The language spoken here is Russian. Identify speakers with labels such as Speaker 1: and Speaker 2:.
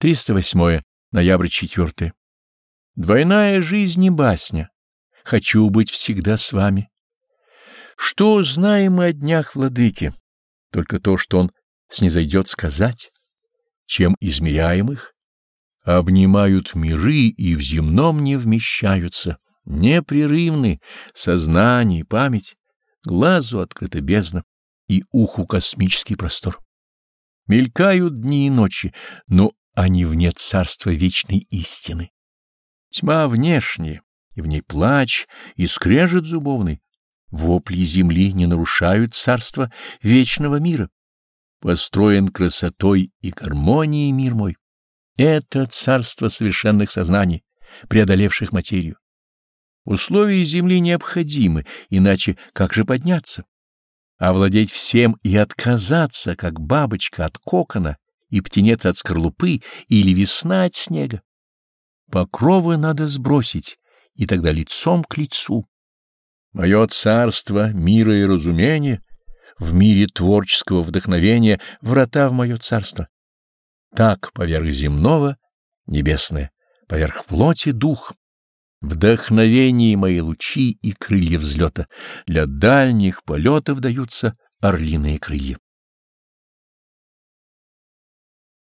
Speaker 1: 308 ноябрь 4. Двойная жизнь не басня. Хочу быть всегда с вами. Что знаем мы о днях владыки? Только то, что он снизойдет сказать. Чем измеряем их? Обнимают миры и в земном не вмещаются. Непрерывны сознание и память, глазу открыта бездна и уху космический простор. Мелькают дни и ночи, но они вне царства вечной истины. Тьма внешняя, и в ней плач, и скрежет зубовный. Вопли земли не нарушают царство вечного мира. Построен красотой и гармонией мир мой. Это царство совершенных сознаний, преодолевших материю. Условия земли необходимы, иначе как же подняться? Овладеть всем и отказаться, как бабочка от кокона, и птенец от скорлупы, или весна от снега. Покровы надо сбросить, и тогда лицом к лицу. Мое царство мира и разумения, в мире творческого вдохновения врата в мое царство. Так поверх земного — небесное, поверх плоти — дух. Вдохновение мои лучи и крылья взлета, для дальних полетов даются орлиные крылья.